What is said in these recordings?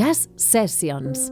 Jazz Sessions.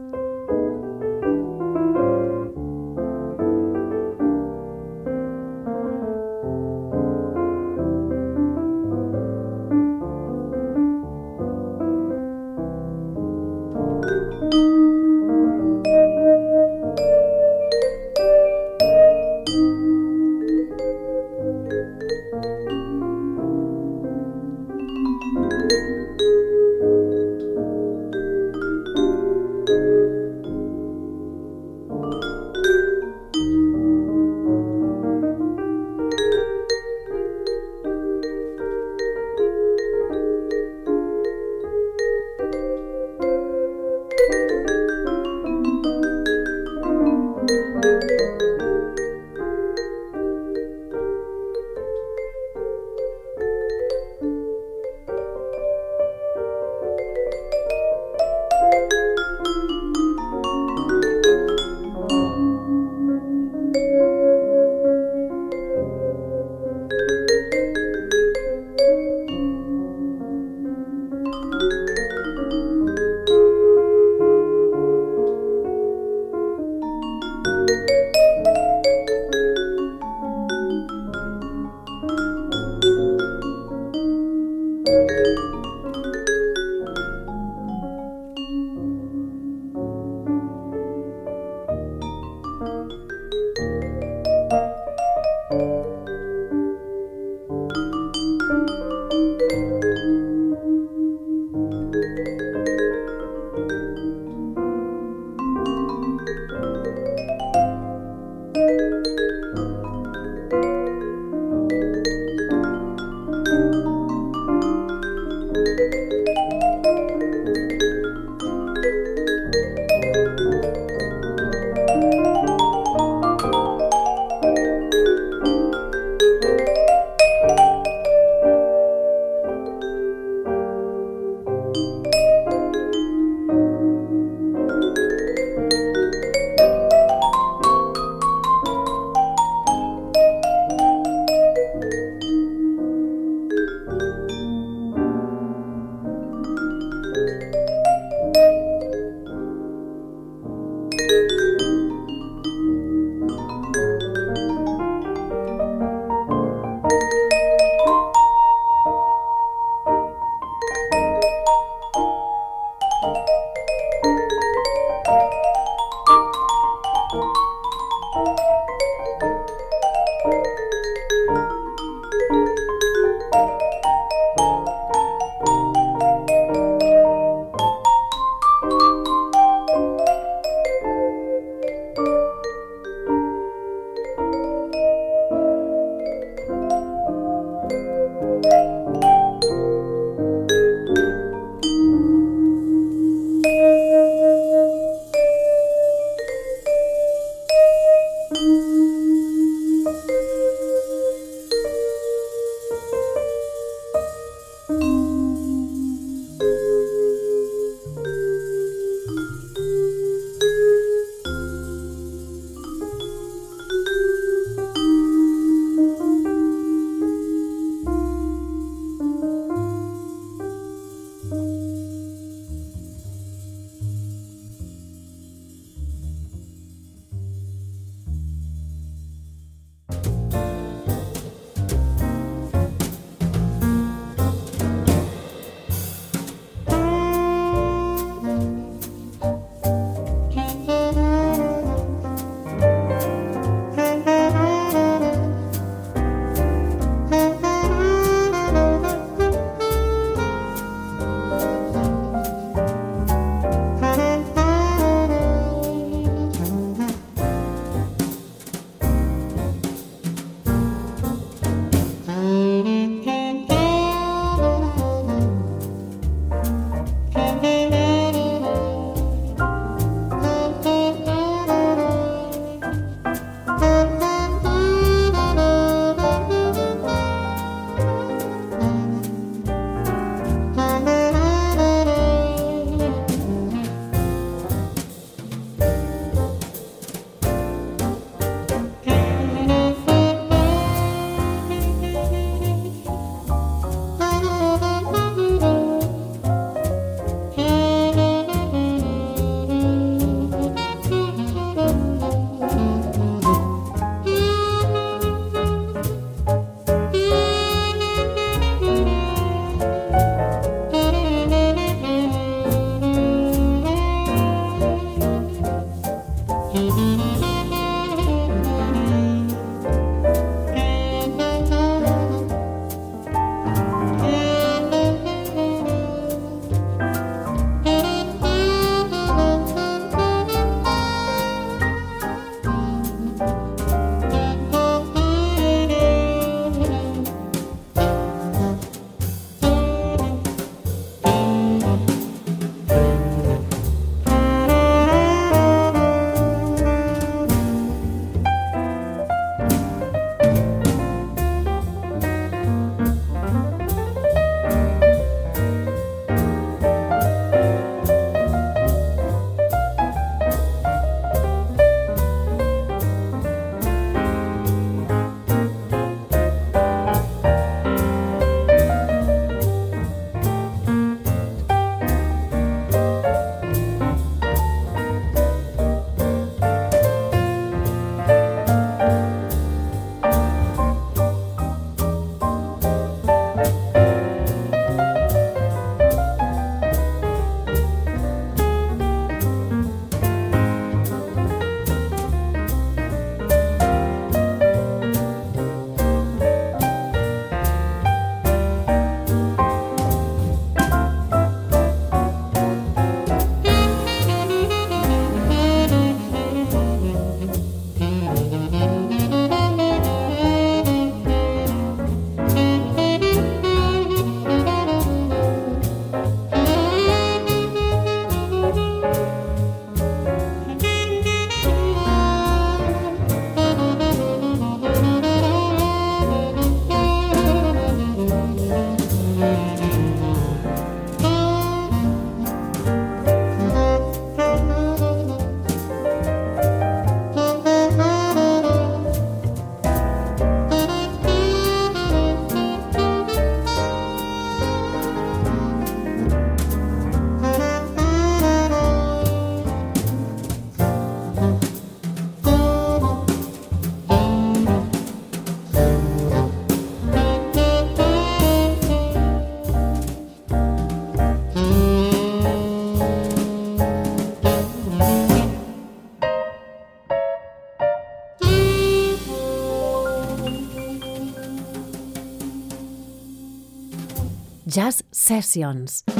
Jazz Sessions.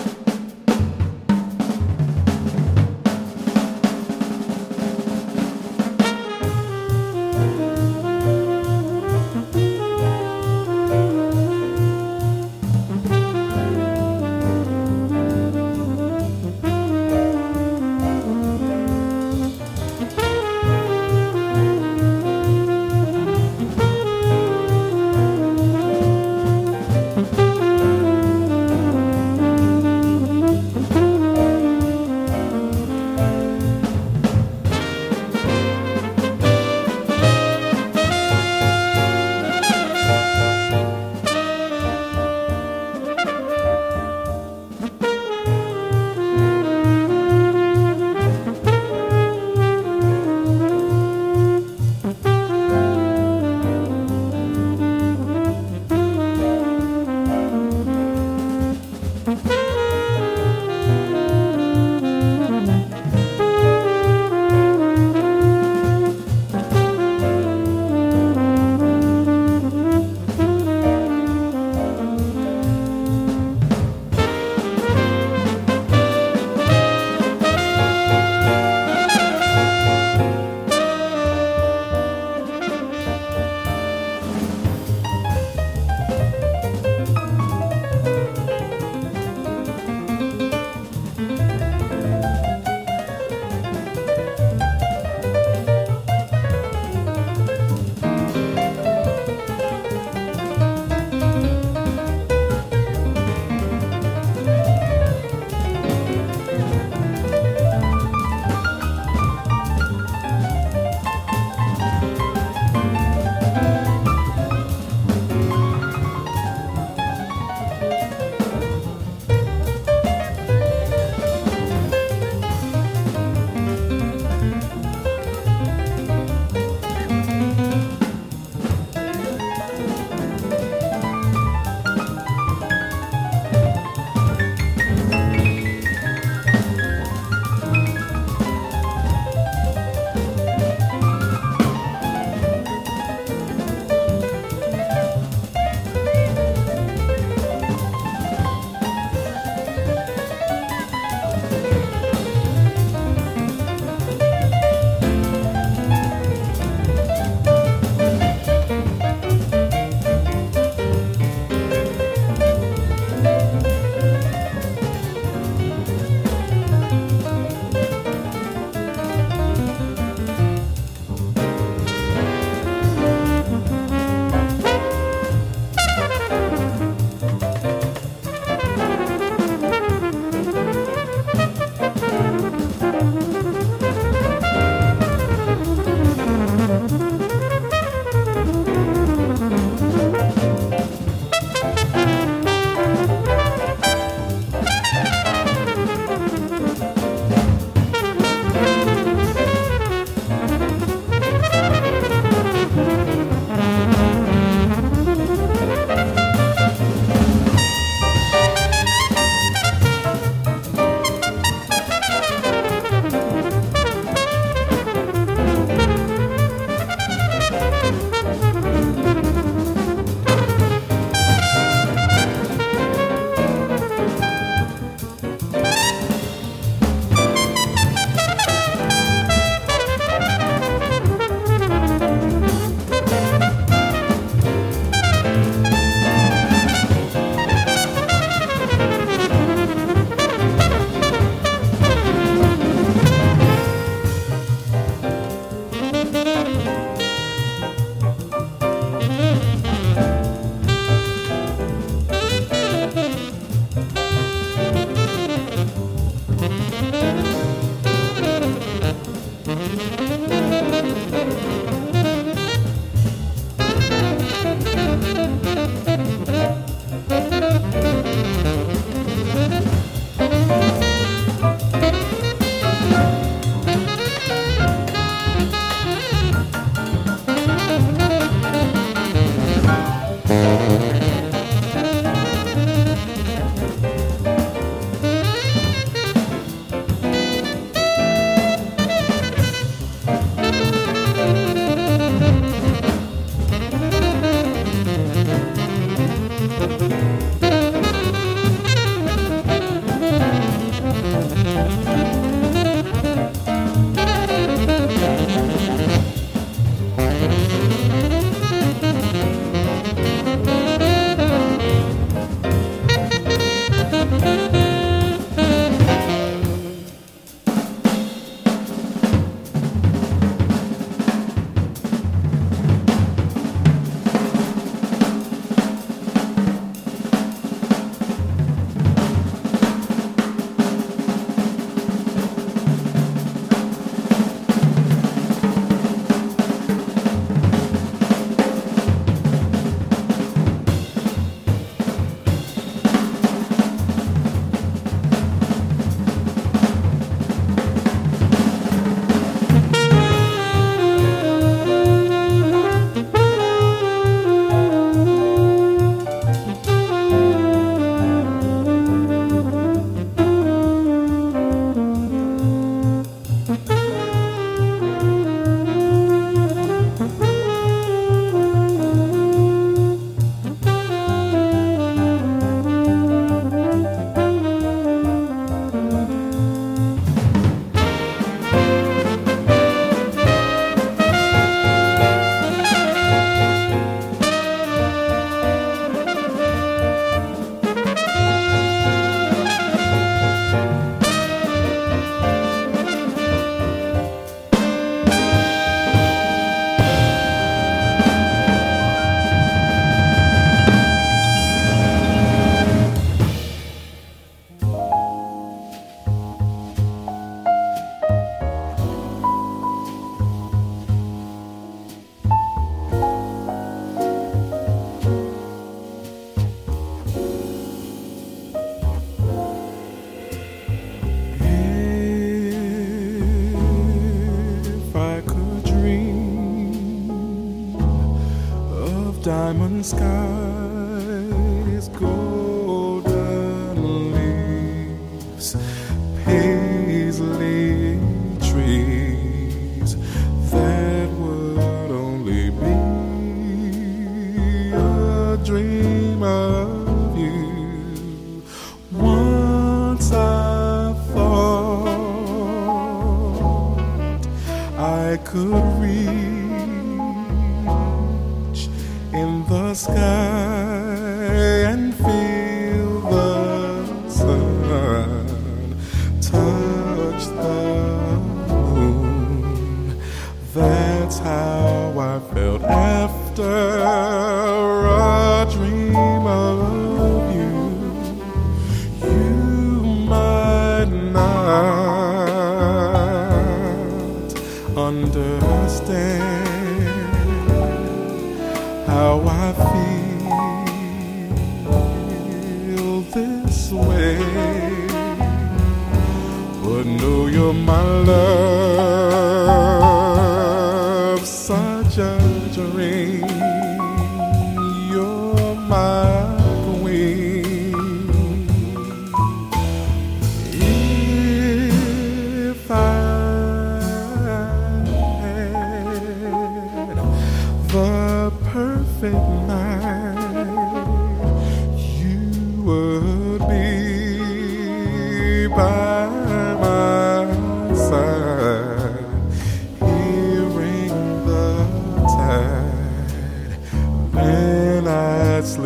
diamond sky.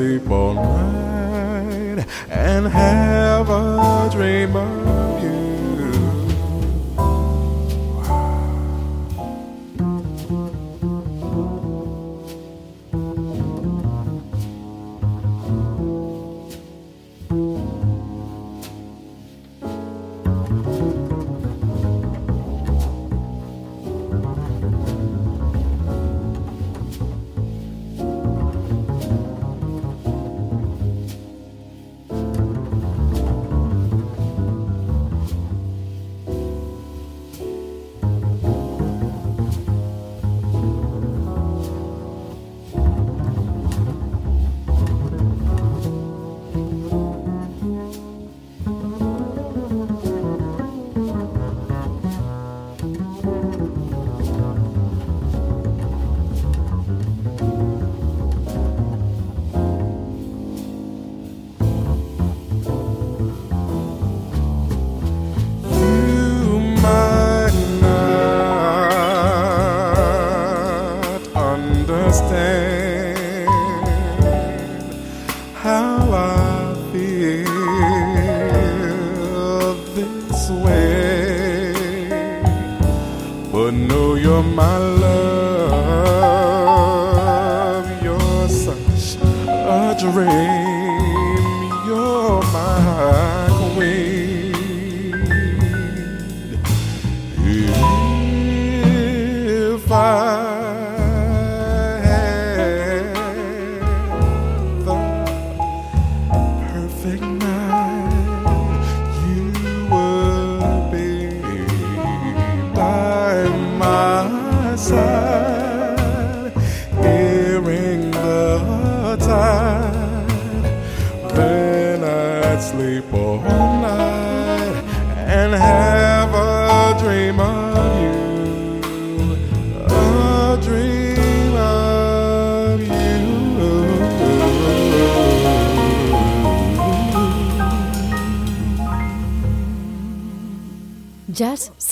sleep all night and have a dream of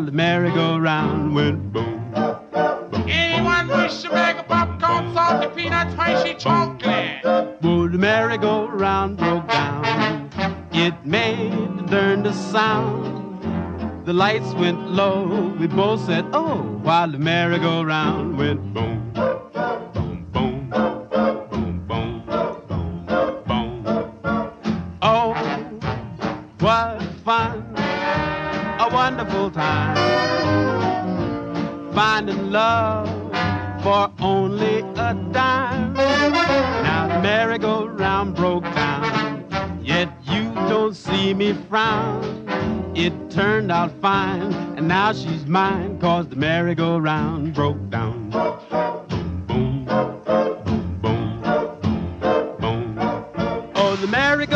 While the merry-go-round went boom. Anyone wish a bag of popcorn, salty peanuts, Hershey chocolate? Well, the merry-go-round broke down. It made the darndest sound. The lights went low. We both said, oh, while the merry-go-round went boom. Fine, and now she's mine, cause the merry-go-round broke down. Boom, boom, boom, boom. boom. Oh, the merry-go-round,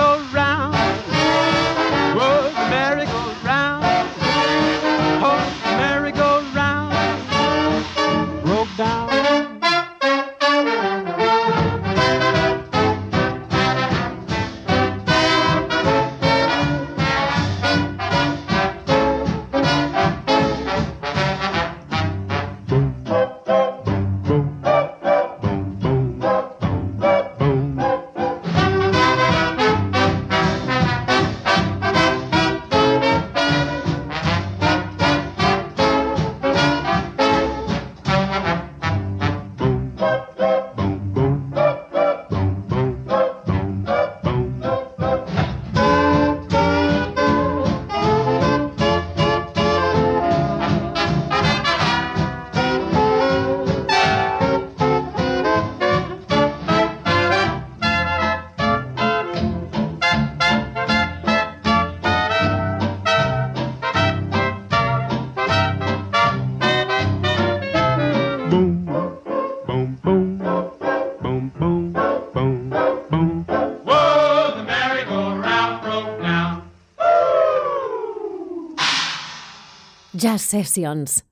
Jazz Sessions.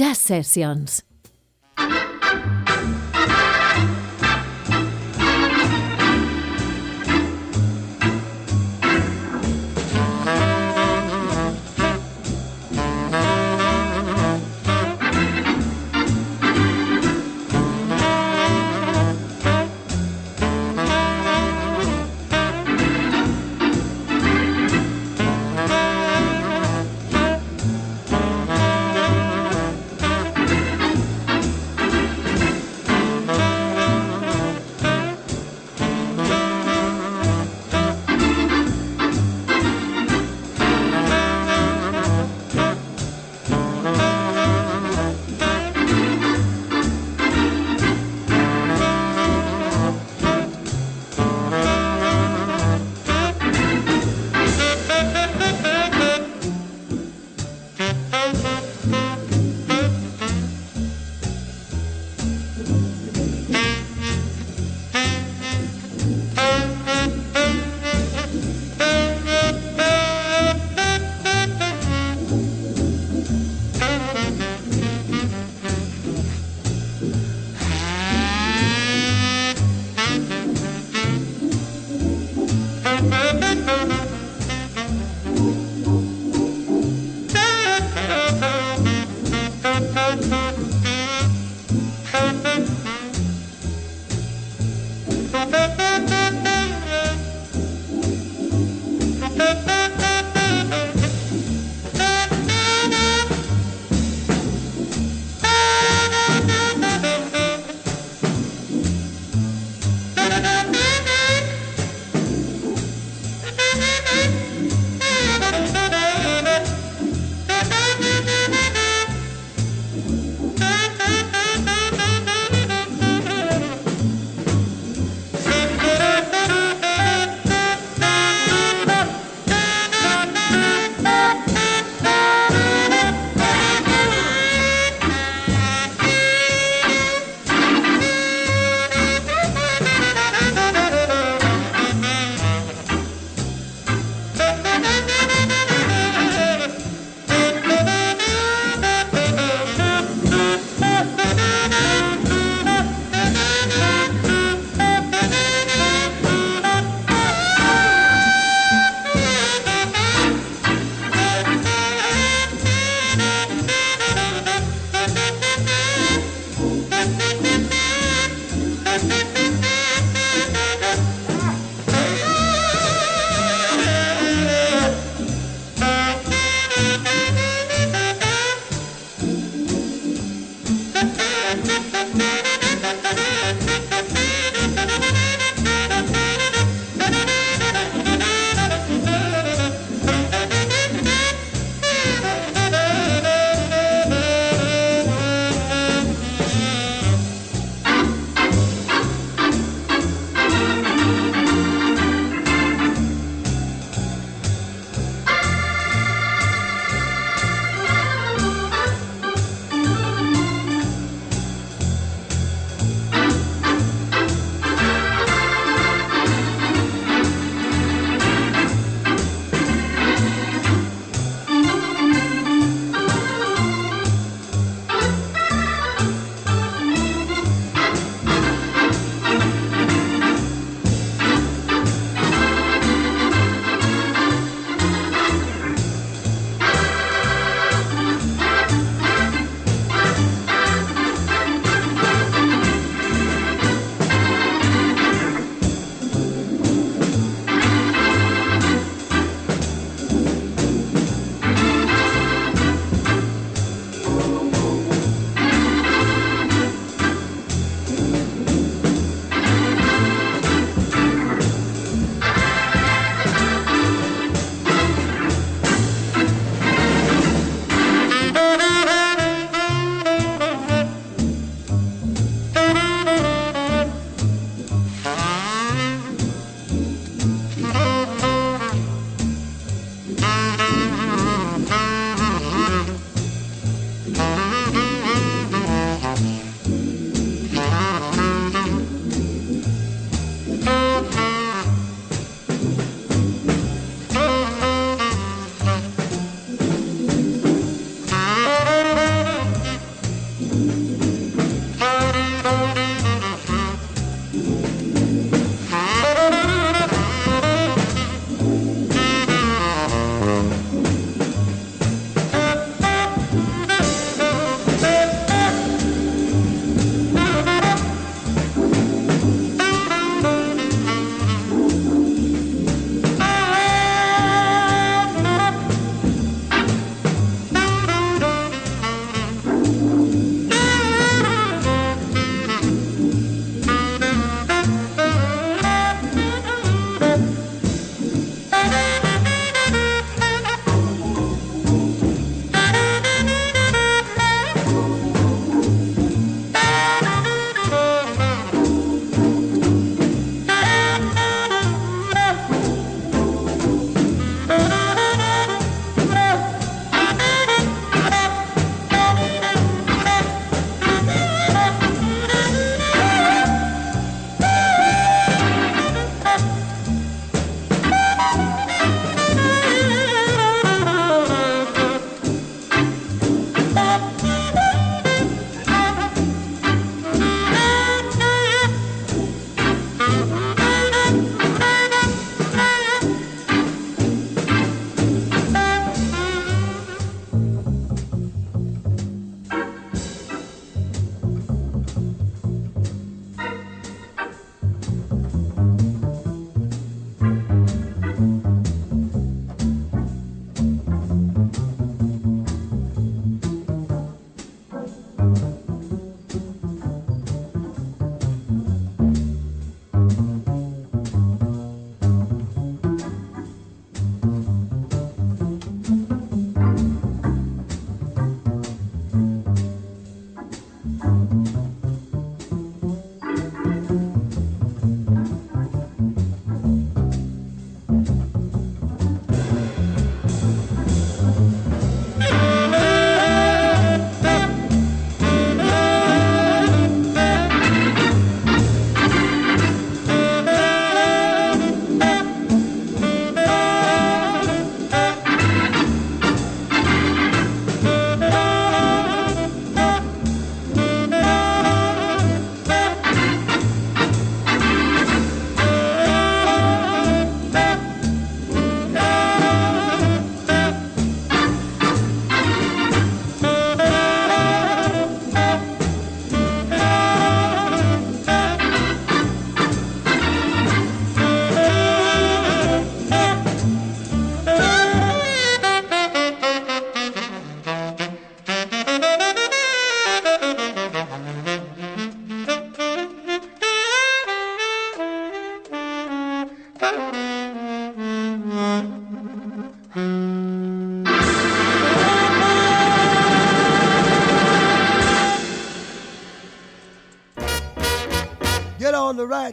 Jazz Sessions.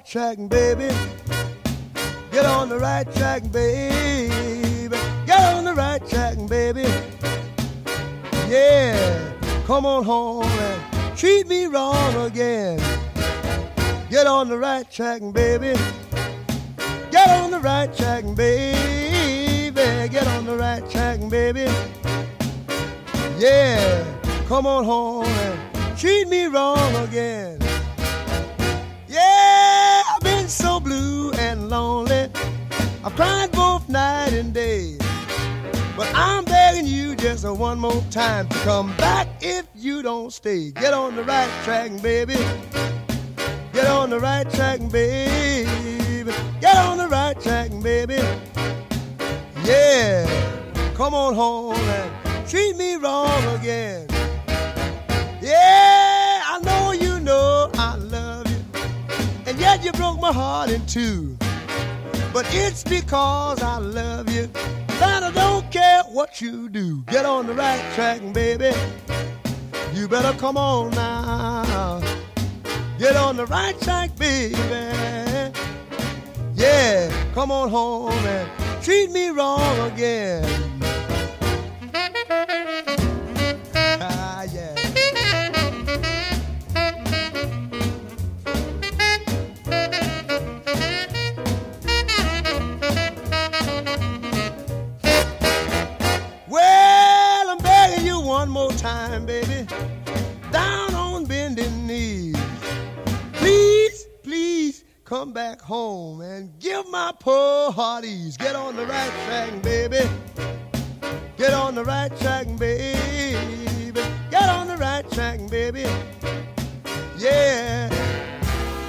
Track, baby. Get on the right track, baby. Get on the right track, baby. Yeah, come on home and treat me wrong again. Get on the right track, baby. Get on the right track, baby. Get on the right track, baby. Yeah, come on home and treat me wrong again. I've cried both night and day. But I'm begging you just one more time to come back if you don't stay. Get on the right track, baby. Get on the right track, baby. Get on the right track, baby. Yeah, come on home and treat me wrong again. Yeah, I know you know I love you, and yet you broke my heart in two. But it's because I love you that I don't care what you do. Get on the right track, baby. You better come on now. Get on the right track, baby. Yeah, come on home and treat me wrong again. Time, baby. Down on bending knees. Please, please come back home and give my poor heart ease. Get on the right track, baby. Get on the right track, baby. Get on the right track, baby. Yeah.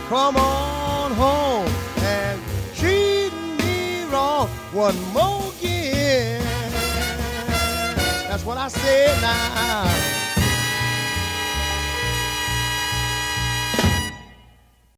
Come on home and treat me wrong one more again. That's what I said now.